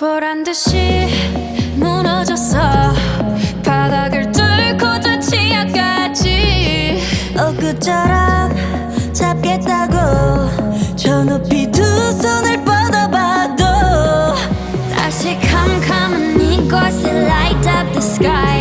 보란 듯이 무너졌어. 바닥을 뚫고 저 치아까지 엊그처럼 잡겠다고 저 높이 두 손을 뻗어봐도 다시 캄캄한 이곳을 light up the sky.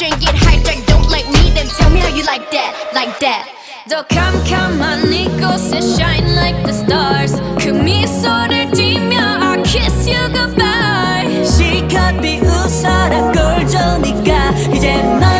Don't like me, then tell me how you like that, like that. Though come, come, my nickels and shine like the stars. 금이 소를 띠며 I kiss you goodbye. 실컷 비웃어라 꼴 좋으니까 이제 널